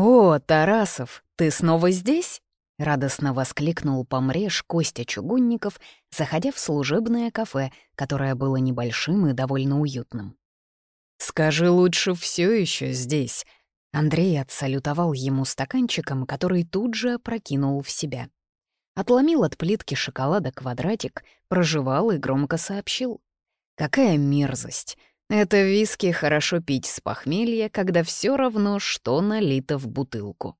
«О, Тарасов, ты снова здесь?» — радостно воскликнул помреж Костя Чугунников, заходя в служебное кафе, которое было небольшим и довольно уютным. «Скажи лучше, все еще здесь». Андрей отсалютовал ему стаканчиком, который тут же опрокинул в себя. Отломил от плитки шоколада квадратик, прожевал и громко сообщил. «Какая мерзость! Это виски хорошо пить с похмелья, когда все равно, что налито в бутылку.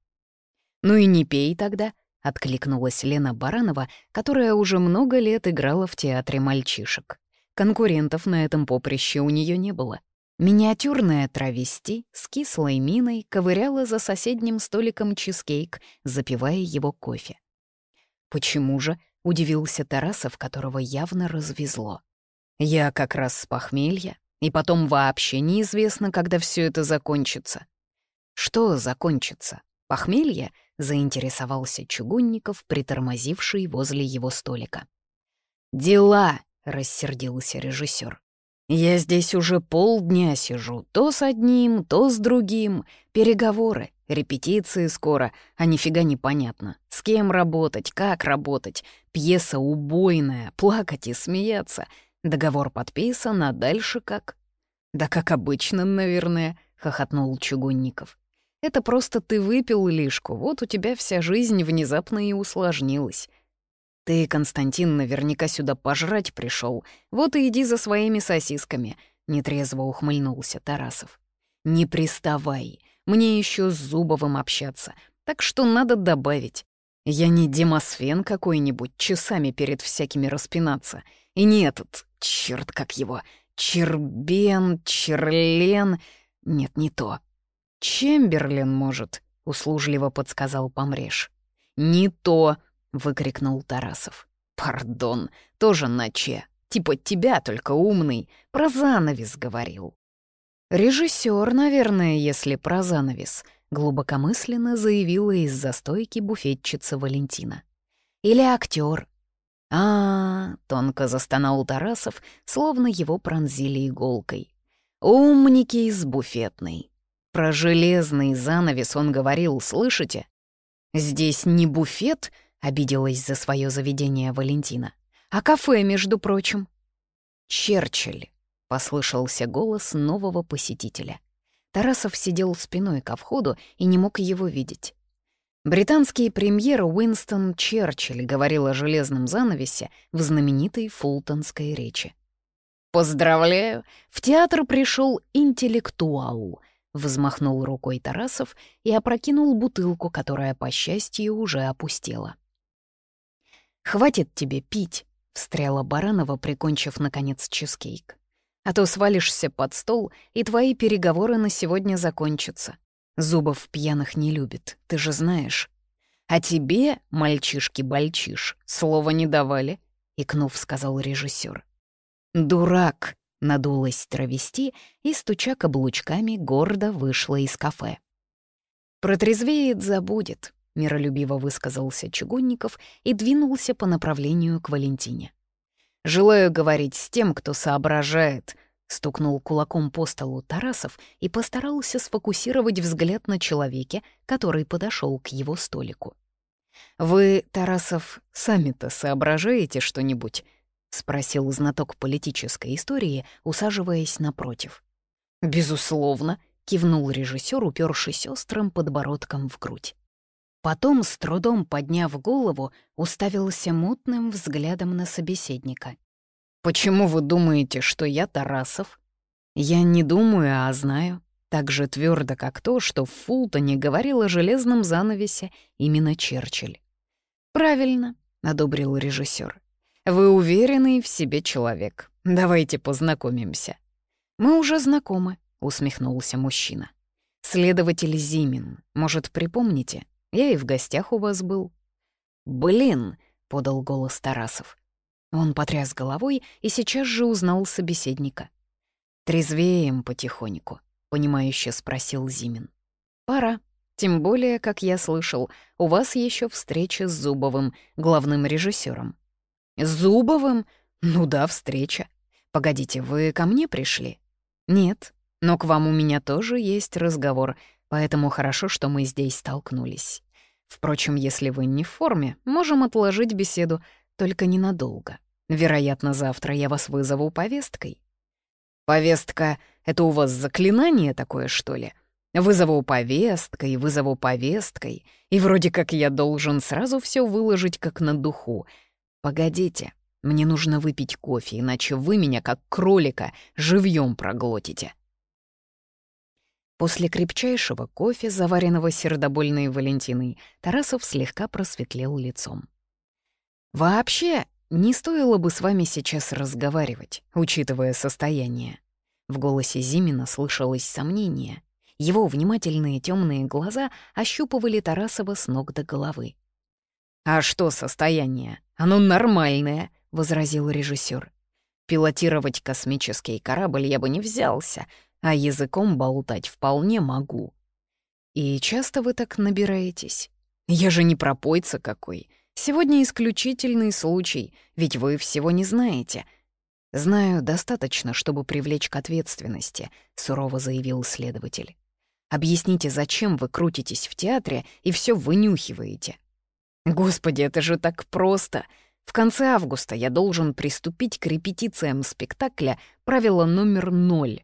«Ну и не пей тогда», — откликнулась Лена Баранова, которая уже много лет играла в театре мальчишек. Конкурентов на этом поприще у нее не было. Миниатюрная травести с кислой миной ковыряла за соседним столиком чизкейк, запивая его кофе. «Почему же?» — удивился Тарасов, которого явно развезло. «Я как раз с похмелья, и потом вообще неизвестно, когда все это закончится. Что закончится? Похмелье? Заинтересовался Чугунников, притормозивший возле его столика. «Дела!» — рассердился режиссер. «Я здесь уже полдня сижу, то с одним, то с другим. Переговоры, репетиции скоро, а нифига не понятно. С кем работать, как работать. Пьеса убойная, плакать и смеяться. Договор подписан, а дальше как? Да как обычно, наверное, хохотнул Чугунников. Это просто ты выпил лишку, вот у тебя вся жизнь внезапно и усложнилась. Ты, Константин, наверняка сюда пожрать пришел, вот и иди за своими сосисками, нетрезво ухмыльнулся Тарасов. Не приставай, мне еще с Зубовым общаться, так что надо добавить. Я не Демосфен какой-нибудь, часами перед всякими распинаться. И не этот, черт как его, Чербен, Черлен... Нет, не то. Чемберлен, может, — услужливо подсказал Помреж. «Не то!» — выкрикнул Тарасов. «Пардон, тоже на че. Типа тебя, только умный. Про занавес говорил». «Режиссер, наверное, если про занавес», — глубокомысленно заявила из-за стойки буфетчица Валентина. «Или актер, а, -а, -а тонко застонал Тарасов, словно его пронзили иголкой. «Умники из буфетной. Про железный занавес он говорил, слышите? Здесь не буфет, — обиделась за свое заведение Валентина, — а кафе, между прочим. «Черчилль», — послышался голос нового посетителя. Тарасов сидел спиной ко входу и не мог его видеть. Британский премьер Уинстон Черчилль говорил о железном занавесе в знаменитой фултонской речи. «Поздравляю! В театр пришел интеллектуал!» — взмахнул рукой Тарасов и опрокинул бутылку, которая, по счастью, уже опустела. «Хватит тебе пить!» — встряла Баранова, прикончив, наконец, чизкейк. «А то свалишься под стол, и твои переговоры на сегодня закончатся. Зубов пьяных не любит, ты же знаешь. А тебе, мальчишки-бальчиш, слова не давали, — икнув, сказал режиссер. «Дурак!» — надулась травести и, стуча каблучками, гордо вышла из кафе. «Протрезвеет, забудет», — миролюбиво высказался Чугунников и двинулся по направлению к Валентине. «Желаю говорить с тем, кто соображает, Стукнул кулаком по столу Тарасов и постарался сфокусировать взгляд на человеке, который подошел к его столику. «Вы, Тарасов, сами-то соображаете что-нибудь?» — спросил знаток политической истории, усаживаясь напротив. «Безусловно», — кивнул режиссер, упершись острым подбородком в грудь. Потом, с трудом подняв голову, уставился мутным взглядом на собеседника. «Почему вы думаете, что я Тарасов?» «Я не думаю, а знаю. Так же твердо, как то, что в Фултоне говорил о железном занавесе именно Черчилль». «Правильно», — одобрил режиссер. «Вы уверенный в себе человек. Давайте познакомимся». «Мы уже знакомы», — усмехнулся мужчина. «Следователь Зимин, может, припомните? Я и в гостях у вас был». «Блин», — подал голос Тарасов. Он потряс головой и сейчас же узнал собеседника. «Трезвеем потихоньку», — понимающе спросил Зимин. «Пора. Тем более, как я слышал, у вас еще встреча с Зубовым, главным режиссером. «С Зубовым? Ну да, встреча. Погодите, вы ко мне пришли?» «Нет, но к вам у меня тоже есть разговор. Поэтому хорошо, что мы здесь столкнулись. Впрочем, если вы не в форме, можем отложить беседу, только ненадолго. Вероятно, завтра я вас вызову повесткой. Повестка — это у вас заклинание такое, что ли? Вызову повесткой, вызову повесткой, и вроде как я должен сразу все выложить как на духу. Погодите, мне нужно выпить кофе, иначе вы меня, как кролика, живьем проглотите. После крепчайшего кофе, заваренного сердобольной Валентиной, Тарасов слегка просветлел лицом. «Вообще, не стоило бы с вами сейчас разговаривать, учитывая состояние». В голосе Зимина слышалось сомнение. Его внимательные темные глаза ощупывали Тарасова с ног до головы. «А что состояние? Оно нормальное», — возразил режиссер. «Пилотировать космический корабль я бы не взялся, а языком болтать вполне могу». «И часто вы так набираетесь? Я же не пропойца какой. Сегодня исключительный случай, ведь вы всего не знаете». «Знаю достаточно, чтобы привлечь к ответственности», — сурово заявил следователь. «Объясните, зачем вы крутитесь в театре и все вынюхиваете?» «Господи, это же так просто!» В конце августа я должен приступить к репетициям спектакля «Правило номер ноль».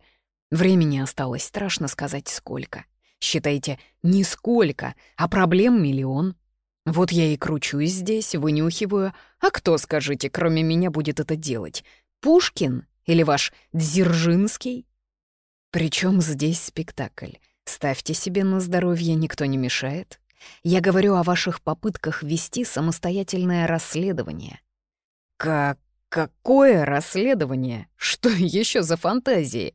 Времени осталось, страшно сказать, сколько. Считайте, не сколько, а проблем миллион. Вот я и кручусь здесь, вынюхиваю. А кто, скажите, кроме меня будет это делать? Пушкин или ваш Дзержинский? Причем здесь спектакль? Ставьте себе на здоровье, никто не мешает. Я говорю о ваших попытках вести самостоятельное расследование. Как... какое расследование? Что еще за фантазии?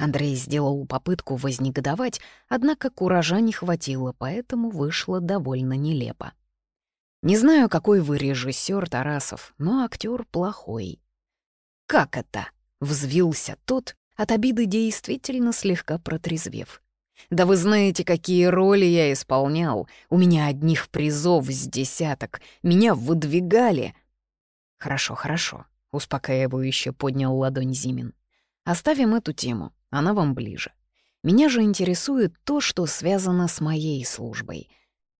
Андрей сделал попытку вознегодовать, однако куража не хватило, поэтому вышло довольно нелепо. Не знаю, какой вы режиссер, Тарасов, но актер плохой. Как это? Взвился тот, от обиды действительно слегка протрезвев. Да вы знаете, какие роли я исполнял. У меня одних призов с десяток. Меня выдвигали. Хорошо, хорошо. Успокаивающе поднял ладонь Зимин. Оставим эту тему, она вам ближе. Меня же интересует то, что связано с моей службой.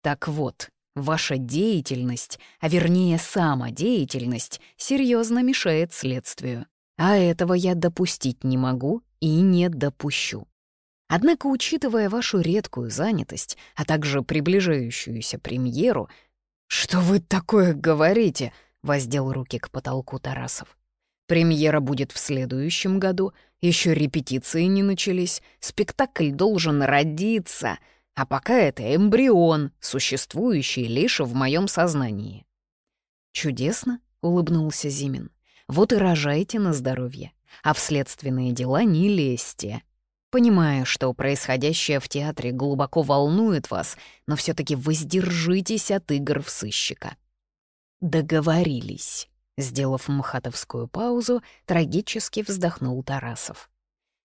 Так вот, ваша деятельность, а вернее самодеятельность, серьезно мешает следствию. А этого я допустить не могу и не допущу. Однако, учитывая вашу редкую занятость, а также приближающуюся премьеру... «Что вы такое говорите?» — воздел руки к потолку Тарасов. «Премьера будет в следующем году, еще репетиции не начались, спектакль должен родиться, а пока это эмбрион, существующий лишь в моем сознании». «Чудесно», — улыбнулся Зимин. «Вот и рожайте на здоровье, а в следственные дела не лезьте». Понимаю, что происходящее в театре глубоко волнует вас, но все таки воздержитесь от игр в сыщика». «Договорились», — сделав мхатовскую паузу, трагически вздохнул Тарасов.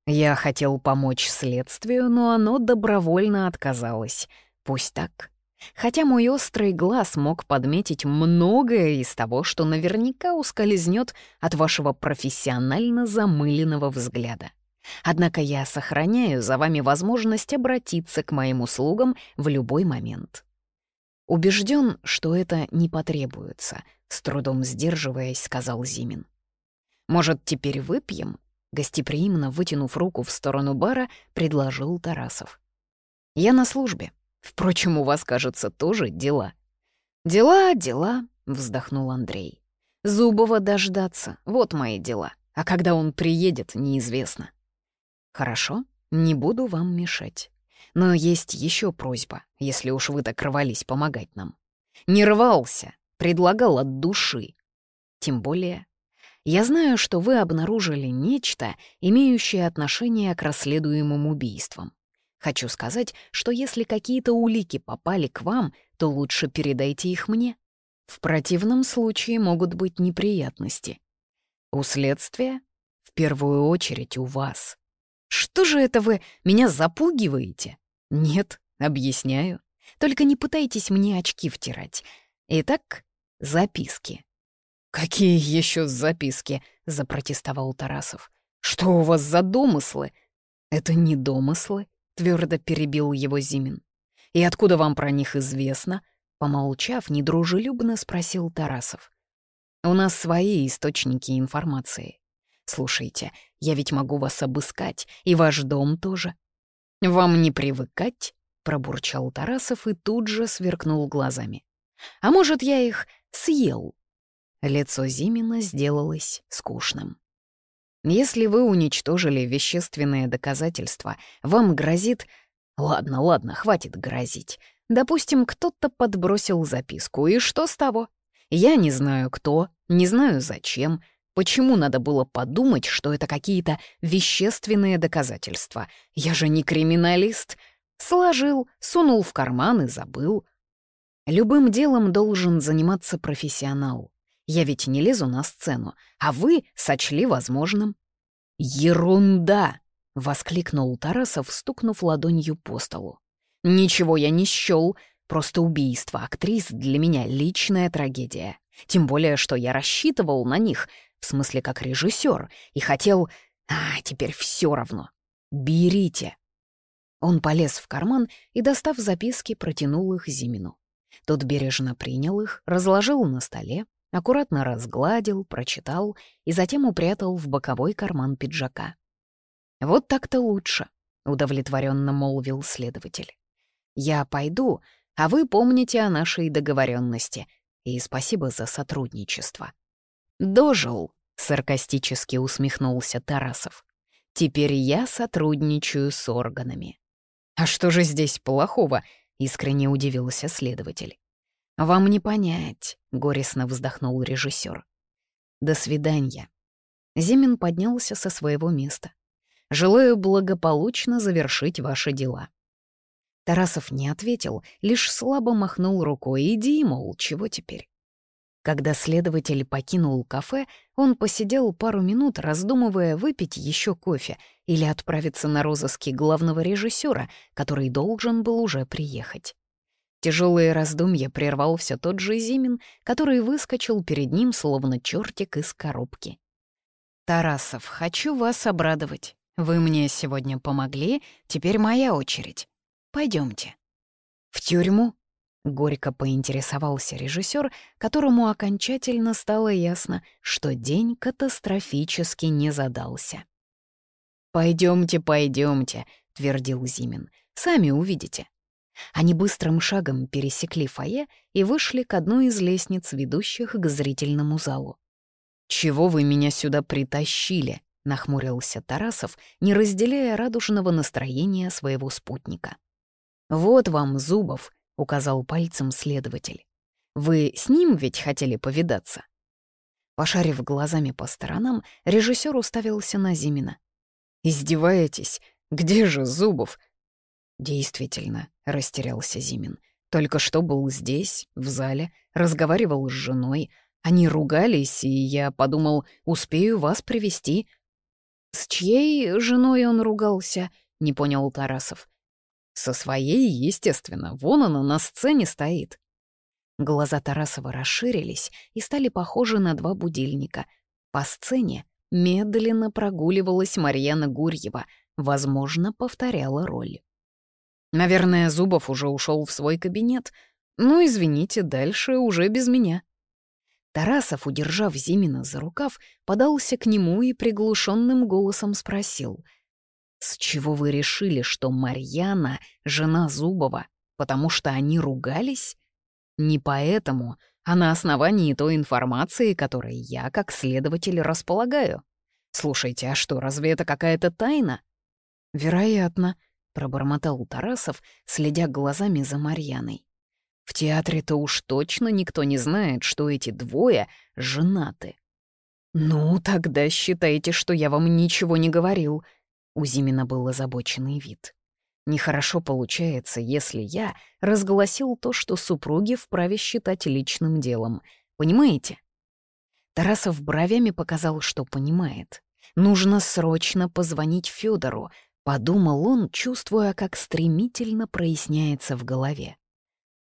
«Я хотел помочь следствию, но оно добровольно отказалось. Пусть так. Хотя мой острый глаз мог подметить многое из того, что наверняка ускользнет от вашего профессионально замыленного взгляда. Однако я сохраняю за вами возможность обратиться к моим услугам в любой момент. Убежден, что это не потребуется, с трудом сдерживаясь, сказал Зимин. Может, теперь выпьем? Гостеприимно вытянув руку в сторону бара, предложил Тарасов. Я на службе. Впрочем, у вас, кажется, тоже дела. Дела, дела, вздохнул Андрей. Зубова дождаться, вот мои дела. А когда он приедет, неизвестно. «Хорошо, не буду вам мешать. Но есть еще просьба, если уж вы так рвались помогать нам. Не рвался, предлагал от души. Тем более, я знаю, что вы обнаружили нечто, имеющее отношение к расследуемым убийствам. Хочу сказать, что если какие-то улики попали к вам, то лучше передайте их мне. В противном случае могут быть неприятности. У следствия, в первую очередь у вас. Что же это вы меня запугиваете? Нет, объясняю. Только не пытайтесь мне очки втирать. Итак, записки. «Какие еще записки?» — запротестовал Тарасов. «Что у вас за домыслы?» «Это не домыслы», — твердо перебил его Зимин. «И откуда вам про них известно?» Помолчав, недружелюбно спросил Тарасов. «У нас свои источники информации. Слушайте, я ведь могу вас обыскать, и ваш дом тоже». «Вам не привыкать?» — пробурчал Тарасов и тут же сверкнул глазами. «А может, я их съел?» Лицо Зимина сделалось скучным. «Если вы уничтожили вещественные доказательства, вам грозит Ладно, ладно, хватит грозить. Допустим, кто-то подбросил записку, и что с того? Я не знаю кто, не знаю зачем, почему надо было подумать, что это какие-то вещественные доказательства. Я же не криминалист. Сложил, сунул в карман и забыл. Любым делом должен заниматься профессионал. Я ведь не лезу на сцену, а вы сочли возможным. Ерунда! — воскликнул Тарасов, стукнув ладонью по столу. «Ничего я не счёл, просто убийство актрис для меня личная трагедия. Тем более, что я рассчитывал на них, в смысле как режиссер, и хотел... А, теперь все равно. Берите». Он полез в карман и, достав записки, протянул их Зимину. Тот бережно принял их, разложил на столе, аккуратно разгладил, прочитал и затем упрятал в боковой карман пиджака. «Вот так-то лучше», — удовлетворенно молвил следователь. «Я пойду, а вы помните о нашей договоренности. И спасибо за сотрудничество». «Дожил», — саркастически усмехнулся Тарасов. «Теперь я сотрудничаю с органами». «А что же здесь плохого?» — искренне удивился следователь. «Вам не понять», — горестно вздохнул режиссер. «До свидания». Зимин поднялся со своего места. Желаю благополучно завершить ваши дела». Тарасов не ответил, лишь слабо махнул рукой. «Иди, мол, чего теперь?» Когда следователь покинул кафе, он посидел пару минут, раздумывая, выпить еще кофе или отправиться на розыски главного режиссера, который должен был уже приехать. Тяжелые раздумья прервал все тот же Зимин, который выскочил перед ним, словно чертик из коробки. «Тарасов, хочу вас обрадовать. Вы мне сегодня помогли, теперь моя очередь. Пойдемте. В тюрьму? Горько поинтересовался режиссер, которому окончательно стало ясно, что день катастрофически не задался. Пойдемте, пойдемте, твердил Зимин. Сами увидите. Они быстрым шагом пересекли фойе и вышли к одной из лестниц, ведущих к зрительному залу. «Чего вы меня сюда притащили?» — нахмурился Тарасов, не разделяя радужного настроения своего спутника. «Вот вам Зубов», — указал пальцем следователь. «Вы с ним ведь хотели повидаться?» Пошарив глазами по сторонам, режиссер уставился на Зимина. «Издеваетесь? Где же Зубов?» «Действительно», — растерялся Зимин. «Только что был здесь, в зале, разговаривал с женой. Они ругались, и я подумал, успею вас привести «С чьей женой он ругался?» — не понял Тарасов. «Со своей, естественно. Вон она на сцене стоит». Глаза Тарасова расширились и стали похожи на два будильника. По сцене медленно прогуливалась Марьяна Гурьева, возможно, повторяла роль. Наверное, Зубов уже ушел в свой кабинет. Ну, извините, дальше уже без меня. Тарасов, удержав Зимина за рукав, подался к нему и приглушенным голосом спросил. «С чего вы решили, что Марьяна — жена Зубова? Потому что они ругались? Не поэтому, а на основании той информации, которой я, как следователь, располагаю. Слушайте, а что, разве это какая-то тайна?» «Вероятно», — пробормотал Тарасов, следя глазами за Марьяной. В театре-то уж точно никто не знает, что эти двое женаты. «Ну, тогда считайте, что я вам ничего не говорил», — у Зимина был озабоченный вид. «Нехорошо получается, если я разгласил то, что супруги вправе считать личным делом. Понимаете?» Тарасов бровями показал, что понимает. «Нужно срочно позвонить Федору, подумал он, чувствуя, как стремительно проясняется в голове.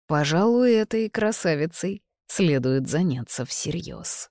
Пожалуй, этой красавицей следует заняться всерьез.